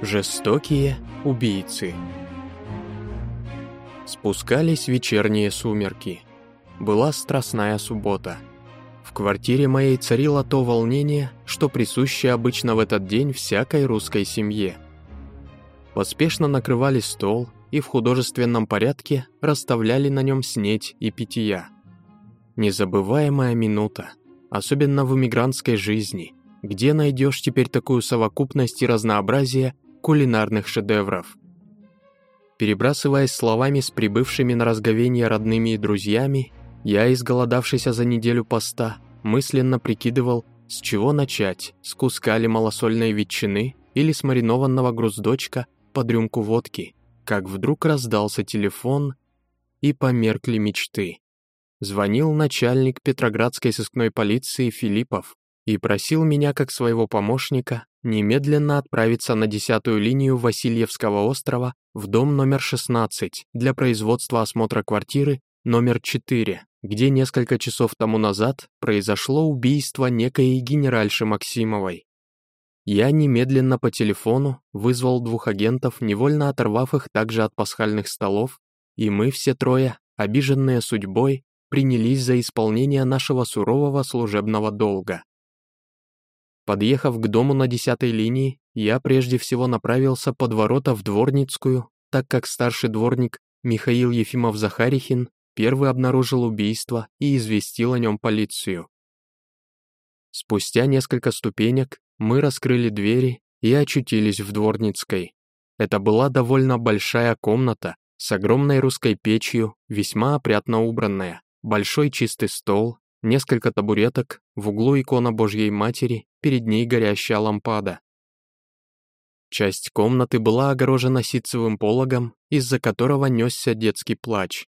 Жестокие убийцы. Спускались вечерние сумерки. Была страстная суббота. В квартире моей царило то волнение, что присуще обычно в этот день всякой русской семье. Поспешно накрывали стол и в художественном порядке расставляли на нем снеть и питья. Незабываемая минута, особенно в эмигрантской жизни, где найдешь теперь такую совокупность и разнообразие кулинарных шедевров. Перебрасываясь словами с прибывшими на разговение родными и друзьями, я, изголодавшийся за неделю поста, мысленно прикидывал, с чего начать, с куска ли малосольной ветчины или с маринованного груздочка под рюмку водки, как вдруг раздался телефон и померкли мечты. Звонил начальник Петроградской сыскной полиции Филиппов и просил меня как своего помощника немедленно отправиться на десятую линию Васильевского острова в дом номер 16 для производства осмотра квартиры номер 4, где несколько часов тому назад произошло убийство некой генеральши Максимовой. Я немедленно по телефону вызвал двух агентов, невольно оторвав их также от пасхальных столов, и мы все трое, обиженные судьбой, принялись за исполнение нашего сурового служебного долга. Подъехав к дому на десятой линии, я прежде всего направился под ворота в Дворницкую, так как старший дворник Михаил Ефимов-Захарихин первый обнаружил убийство и известил о нем полицию. Спустя несколько ступенек мы раскрыли двери и очутились в Дворницкой. Это была довольно большая комната с огромной русской печью, весьма опрятно убранная, большой чистый стол, несколько табуреток, в углу икона Божьей Матери, перед ней горящая лампада. Часть комнаты была огорожена ситцевым пологом, из-за которого несся детский плач.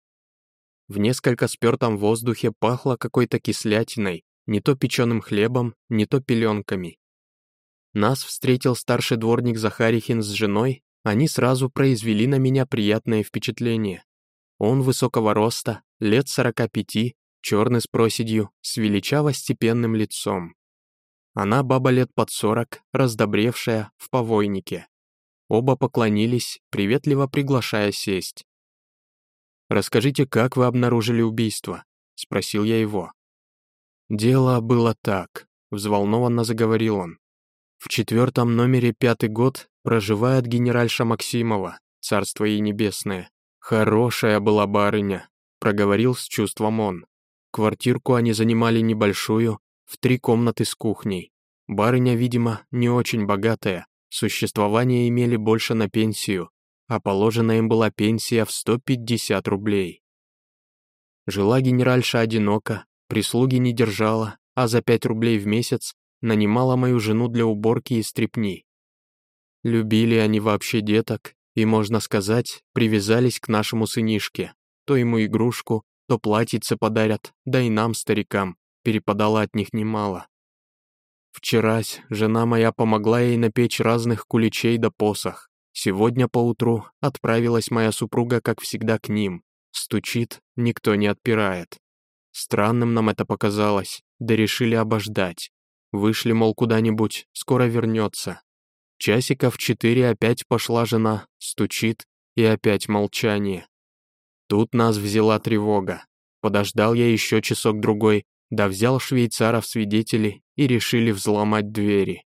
В несколько спертом воздухе пахло какой-то кислятиной, не то печеным хлебом, не то пеленками. Нас встретил старший дворник Захарихин с женой, они сразу произвели на меня приятное впечатление. Он высокого роста, лет сорока пяти, черный с проседью, с величаво-степенным лицом. Она баба лет под сорок, раздобревшая, в повойнике. Оба поклонились, приветливо приглашая сесть. «Расскажите, как вы обнаружили убийство?» — спросил я его. «Дело было так», — взволнованно заговорил он. «В четвертом номере пятый год проживает генеральша Максимова, царство ей небесное. Хорошая была барыня», — проговорил с чувством он. Квартирку они занимали небольшую, в три комнаты с кухней. Барыня, видимо, не очень богатая, существование имели больше на пенсию, а положена им была пенсия в 150 рублей. Жила генеральша одиноко, прислуги не держала, а за 5 рублей в месяц нанимала мою жену для уборки и стрепни. Любили они вообще деток и, можно сказать, привязались к нашему сынишке, то ему игрушку, то платьице подарят, да и нам, старикам, перепадало от них немало. Вчерась жена моя помогла ей напечь разных куличей да посох. Сегодня поутру отправилась моя супруга, как всегда, к ним. Стучит, никто не отпирает. Странным нам это показалось, да решили обождать. Вышли, мол, куда-нибудь, скоро вернется. Часиков четыре опять пошла жена, стучит, и опять молчание. Тут нас взяла тревога. Подождал я еще часок-другой, да взял швейцара в свидетели и решили взломать двери.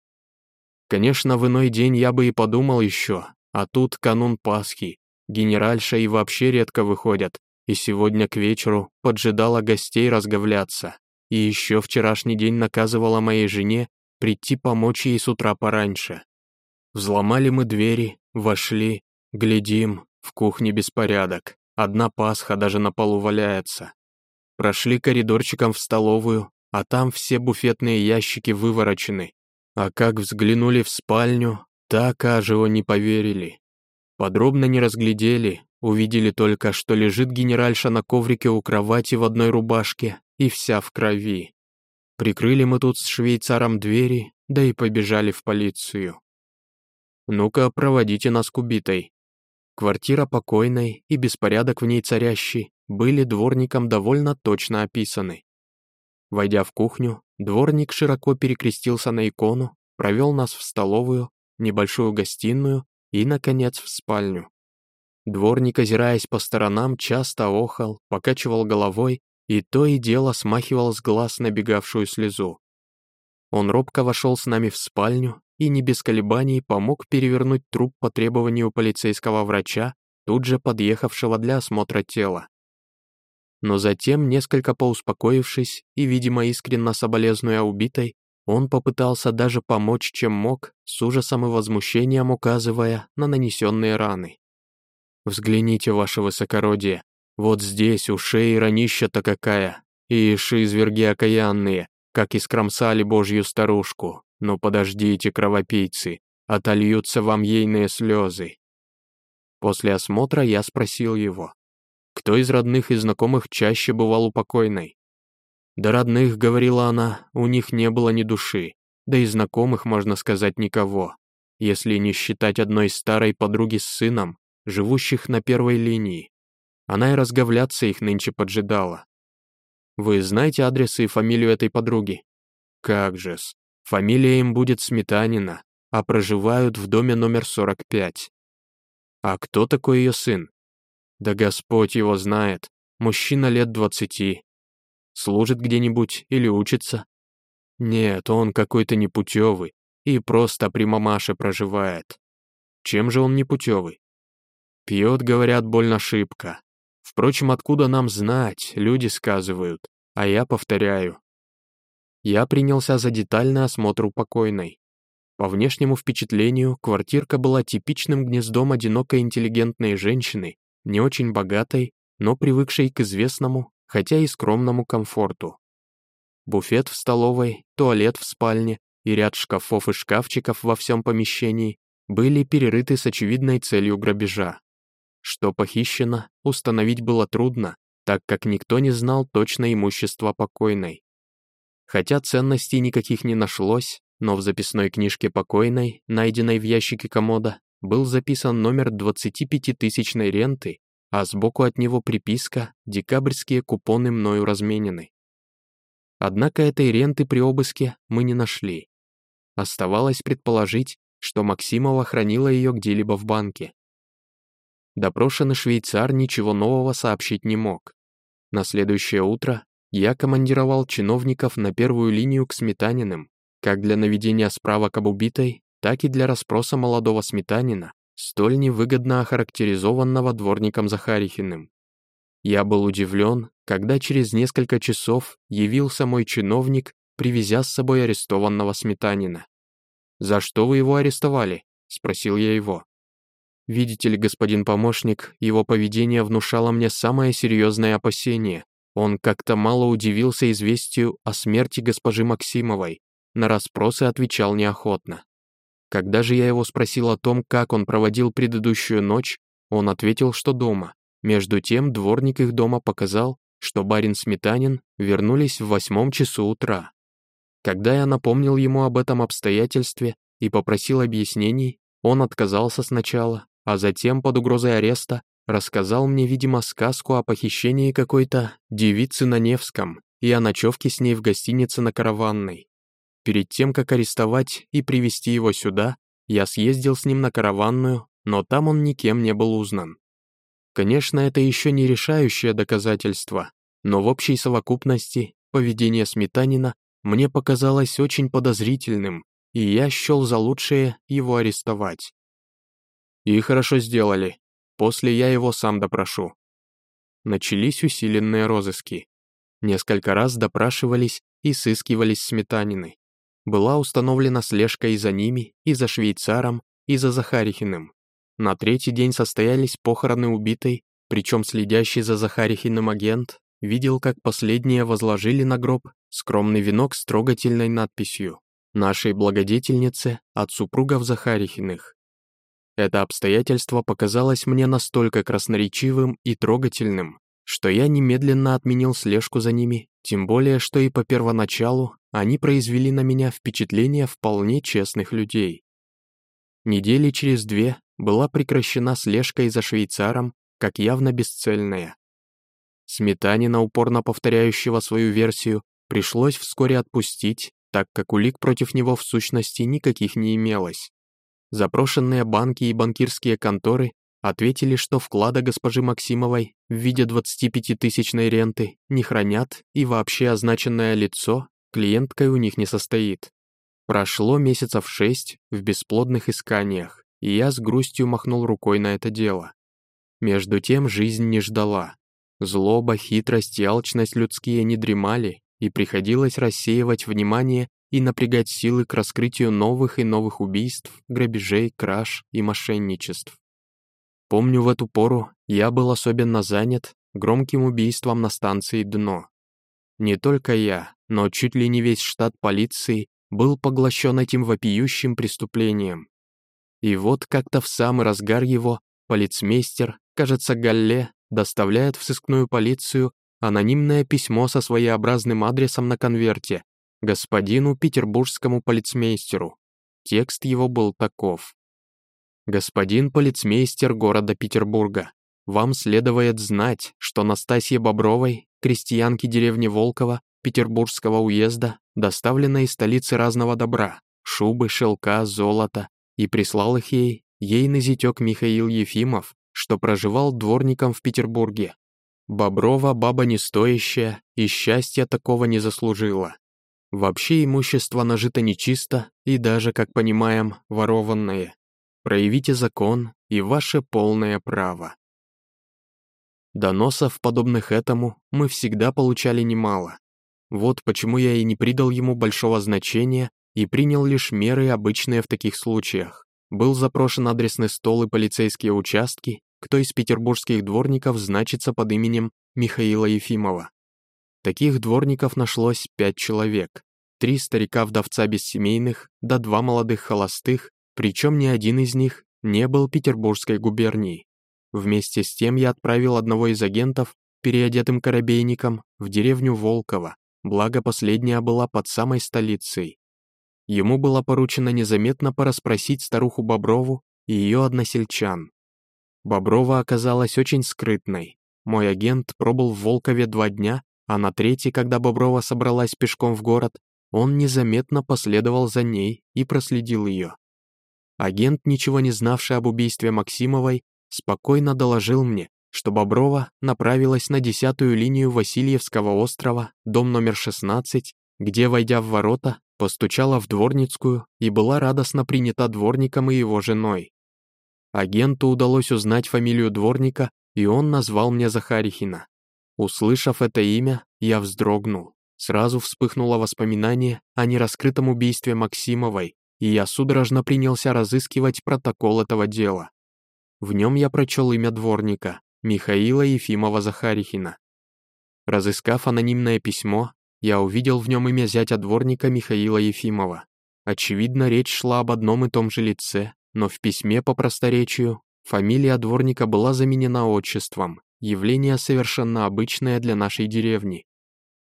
Конечно, в иной день я бы и подумал еще, а тут канун Пасхи, генеральша и вообще редко выходят, и сегодня к вечеру поджидала гостей разговляться, и еще вчерашний день наказывала моей жене прийти помочь ей с утра пораньше. Взломали мы двери, вошли, глядим, в кухне беспорядок. Одна пасха даже на полу валяется. Прошли коридорчиком в столовую, а там все буфетные ящики выворочены. А как взглянули в спальню, так аживо не поверили. Подробно не разглядели, увидели только, что лежит генеральша на коврике у кровати в одной рубашке и вся в крови. Прикрыли мы тут с швейцаром двери, да и побежали в полицию. «Ну-ка, проводите нас к убитой», Квартира покойной и беспорядок в ней царящий были дворником довольно точно описаны. Войдя в кухню, дворник широко перекрестился на икону, провел нас в столовую, небольшую гостиную и, наконец, в спальню. Дворник, озираясь по сторонам, часто охал, покачивал головой и то и дело смахивал с глаз набегавшую слезу. Он робко вошел с нами в спальню и не без колебаний помог перевернуть труп по требованию полицейского врача, тут же подъехавшего для осмотра тела. Но затем, несколько поуспокоившись и, видимо, искренно соболезнуя убитой, он попытался даже помочь, чем мог, с ужасом и возмущением указывая на нанесенные раны. «Взгляните, ваше высокородие, вот здесь у шеи ранища-то какая, и изверги окаянные, как искромсали божью старушку. Но подождите, кровопийцы, отольются вам ейные слезы». После осмотра я спросил его, кто из родных и знакомых чаще бывал у покойной. До родных, говорила она, у них не было ни души, да и знакомых, можно сказать, никого, если не считать одной старой подруги с сыном, живущих на первой линии. Она и разговляться их нынче поджидала. Вы знаете адрес и фамилию этой подруги? Как же-с, фамилия им будет Сметанина, а проживают в доме номер 45. А кто такой ее сын? Да Господь его знает, мужчина лет двадцати, Служит где-нибудь или учится? Нет, он какой-то непутевый и просто при мамаше проживает. Чем же он непутевый? Пьет, говорят, больно шибко. Впрочем, откуда нам знать, люди сказывают, а я повторяю. Я принялся за детальный осмотр у покойной. По внешнему впечатлению, квартирка была типичным гнездом одинокой интеллигентной женщины, не очень богатой, но привыкшей к известному хотя и скромному комфорту. Буфет в столовой, туалет в спальне и ряд шкафов и шкафчиков во всем помещении были перерыты с очевидной целью грабежа. Что похищено, установить было трудно, так как никто не знал точно имущество покойной. Хотя ценностей никаких не нашлось, но в записной книжке покойной, найденной в ящике комода, был записан номер 25-тысячной ренты а сбоку от него приписка «Декабрьские купоны мною разменены». Однако этой ренты при обыске мы не нашли. Оставалось предположить, что Максимова хранила ее где-либо в банке. Допрошенный швейцар ничего нового сообщить не мог. На следующее утро я командировал чиновников на первую линию к Сметаниным, как для наведения справок об убитой, так и для расспроса молодого Сметанина столь невыгодно охарактеризованного дворником Захарихиным. Я был удивлен, когда через несколько часов явился мой чиновник, привезя с собой арестованного сметанина. «За что вы его арестовали?» — спросил я его. «Видите ли, господин помощник, его поведение внушало мне самое серьезное опасение. Он как-то мало удивился известию о смерти госпожи Максимовой, на расспросы отвечал неохотно. Когда же я его спросил о том, как он проводил предыдущую ночь, он ответил, что дома. Между тем дворник их дома показал, что барин Сметанин вернулись в восьмом часу утра. Когда я напомнил ему об этом обстоятельстве и попросил объяснений, он отказался сначала, а затем под угрозой ареста рассказал мне, видимо, сказку о похищении какой-то девицы на Невском и о ночевке с ней в гостинице на Караванной. Перед тем, как арестовать и привести его сюда, я съездил с ним на караванную, но там он никем не был узнан. Конечно, это еще не решающее доказательство, но в общей совокупности поведение Сметанина мне показалось очень подозрительным, и я счел за лучшее его арестовать. И хорошо сделали. После я его сам допрошу. Начались усиленные розыски. Несколько раз допрашивались и сыскивались сметанины была установлена слежка и за ними, и за швейцаром, и за Захарихиным. На третий день состоялись похороны убитой, причем следящий за Захарихиным агент видел, как последние возложили на гроб скромный венок с трогательной надписью «Нашей благодетельнице от супругов Захарихиных». Это обстоятельство показалось мне настолько красноречивым и трогательным, что я немедленно отменил слежку за ними, тем более, что и по первоначалу они произвели на меня впечатление вполне честных людей. Недели через две была прекращена слежка и за швейцаром, как явно бесцельная. Сметанина, упорно повторяющего свою версию, пришлось вскоре отпустить, так как улик против него в сущности никаких не имелось. Запрошенные банки и банкирские конторы ответили, что вклада госпожи Максимовой в виде 25-тысячной ренты не хранят и вообще означенное лицо клиенткой у них не состоит. Прошло месяцев шесть в бесплодных исканиях, и я с грустью махнул рукой на это дело. Между тем жизнь не ждала. Злоба, хитрость и алчность людские не дремали, и приходилось рассеивать внимание и напрягать силы к раскрытию новых и новых убийств, грабежей, краж и мошенничеств. Помню, в эту пору я был особенно занят громким убийством на станции «Дно». Не только я, но чуть ли не весь штат полиции был поглощен этим вопиющим преступлением. И вот как-то в самый разгар его полицмейстер, кажется, Галле, доставляет в сыскную полицию анонимное письмо со своеобразным адресом на конверте господину петербургскому полицмейстеру. Текст его был таков. «Господин полицмейстер города Петербурга, вам следует знать, что Настасье Бобровой, крестьянке деревни Волкова, Петербургского уезда, доставлено из столицы разного добра, шубы, шелка, золото, и прислал их ей, ейный зятек Михаил Ефимов, что проживал дворником в Петербурге. Боброва баба не стоящая и счастья такого не заслужила. Вообще имущество нажито нечисто и даже, как понимаем, ворованное. Проявите закон и ваше полное право. Доносов, подобных этому, мы всегда получали немало. Вот почему я и не придал ему большого значения и принял лишь меры, обычные в таких случаях. Был запрошен адресный стол и полицейские участки, кто из петербургских дворников значится под именем Михаила Ефимова. Таких дворников нашлось пять человек. Три старика-вдовца бессемейных, да два молодых холостых, причем ни один из них не был Петербургской губернией. Вместе с тем я отправил одного из агентов, переодетым корабейником, в деревню Волково, благо последняя была под самой столицей. Ему было поручено незаметно порасспросить старуху Боброву и ее односельчан. Боброва оказалась очень скрытной. Мой агент пробыл в Волкове два дня, а на третий, когда Боброва собралась пешком в город, он незаметно последовал за ней и проследил ее. Агент, ничего не знавший об убийстве Максимовой, спокойно доложил мне, что Боброва направилась на десятую линию Васильевского острова, дом номер 16, где, войдя в ворота, постучала в дворницкую и была радостно принята дворником и его женой. Агенту удалось узнать фамилию дворника, и он назвал мне Захарихина. Услышав это имя, я вздрогнул. Сразу вспыхнуло воспоминание о нераскрытом убийстве Максимовой, и я судорожно принялся разыскивать протокол этого дела. В нем я прочел имя дворника, Михаила Ефимова Захарихина. Разыскав анонимное письмо, я увидел в нем имя зятя дворника Михаила Ефимова. Очевидно, речь шла об одном и том же лице, но в письме по просторечию фамилия дворника была заменена отчеством, явление совершенно обычное для нашей деревни.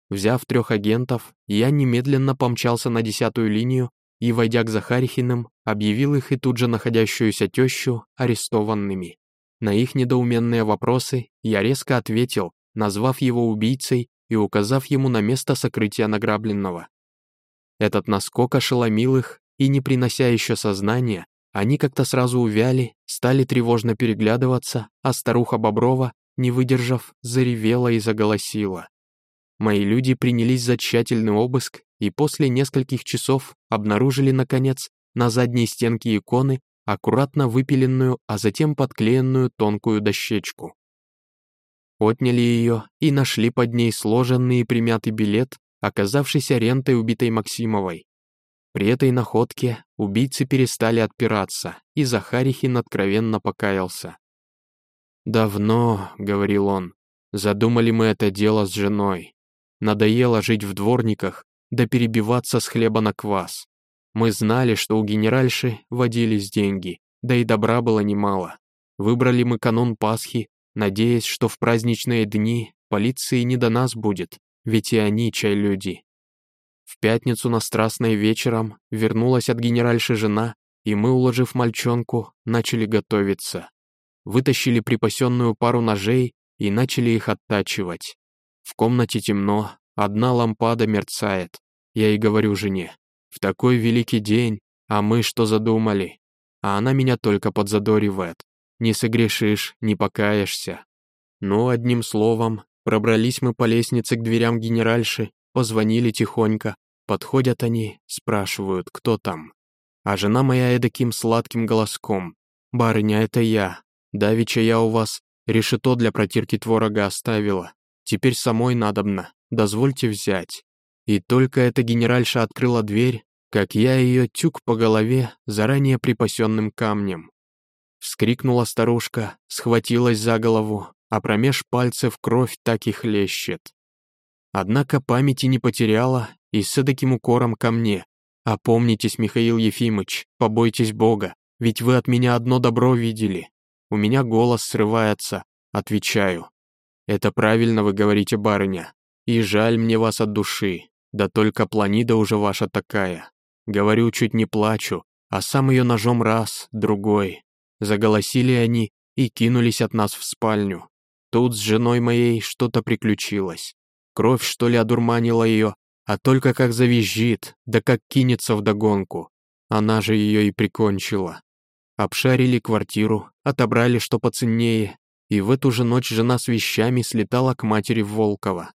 Взяв трех агентов, я немедленно помчался на десятую линию и, войдя к Захарихиным, объявил их и тут же находящуюся тещу арестованными. На их недоуменные вопросы я резко ответил, назвав его убийцей и указав ему на место сокрытия награбленного. Этот наскок ошеломил их, и, не принося еще сознания, они как-то сразу увяли, стали тревожно переглядываться, а старуха Боброва, не выдержав, заревела и заголосила. Мои люди принялись за тщательный обыск и после нескольких часов обнаружили, наконец, на задней стенке иконы аккуратно выпиленную, а затем подклеенную тонкую дощечку. Отняли ее и нашли под ней сложенный и примятый билет, оказавшийся рентой убитой Максимовой. При этой находке убийцы перестали отпираться, и Захарихин откровенно покаялся. «Давно», — говорил он, — «задумали мы это дело с женой. Надоело жить в дворниках, да перебиваться с хлеба на квас. Мы знали, что у генеральши водились деньги, да и добра было немало. Выбрали мы канун Пасхи, надеясь, что в праздничные дни полиции не до нас будет, ведь и они чай люди. В пятницу на страстной вечером вернулась от генеральши жена, и мы, уложив мальчонку, начали готовиться. Вытащили припасенную пару ножей и начали их оттачивать. В комнате темно, одна лампада мерцает. Я и говорю жене, в такой великий день, а мы что задумали? а она меня только подзадоривает. Не согрешишь, не покаешься. Ну, одним словом, пробрались мы по лестнице к дверям генеральши, позвонили тихонько. Подходят они, спрашивают, кто там. А жена моя эдаким сладким голоском. «Барыня, это я. Давича я у вас решето для протирки творога оставила. Теперь самой надобно. Дозвольте взять». И только эта генеральша открыла дверь, как я ее тюк по голове заранее припасенным камнем. Вскрикнула старушка, схватилась за голову, а промеж пальцев кровь так и хлещет. Однако памяти не потеряла и с таким укором ко мне. «Опомнитесь, Михаил Ефимыч, побойтесь Бога, ведь вы от меня одно добро видели». У меня голос срывается, отвечаю. «Это правильно вы говорите, барыня, и жаль мне вас от души, да только планида уже ваша такая. Говорю, чуть не плачу, а сам ее ножом раз, другой. Заголосили они и кинулись от нас в спальню. Тут с женой моей что-то приключилось. Кровь, что ли, одурманила ее, а только как завизжит, да как кинется вдогонку. Она же ее и прикончила. Обшарили квартиру, отобрали что поценнее, и в эту же ночь жена с вещами слетала к матери Волкова.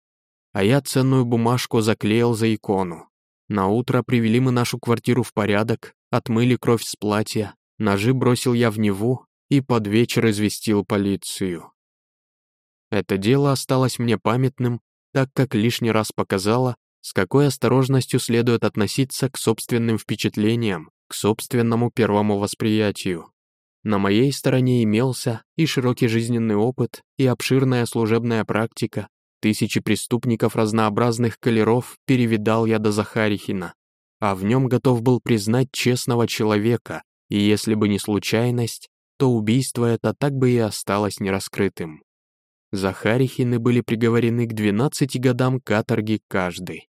А я ценную бумажку заклеил за икону. На утро привели мы нашу квартиру в порядок, отмыли кровь с платья, ножи бросил я в Неву и под вечер известил полицию. Это дело осталось мне памятным, так как лишний раз показало, с какой осторожностью следует относиться к собственным впечатлениям, к собственному первому восприятию. На моей стороне имелся и широкий жизненный опыт, и обширная служебная практика, Тысячи преступников разнообразных колеров перевидал я до Захарихина, а в нем готов был признать честного человека, и если бы не случайность, то убийство это так бы и осталось нераскрытым. Захарихины были приговорены к 12 годам каторги каждый.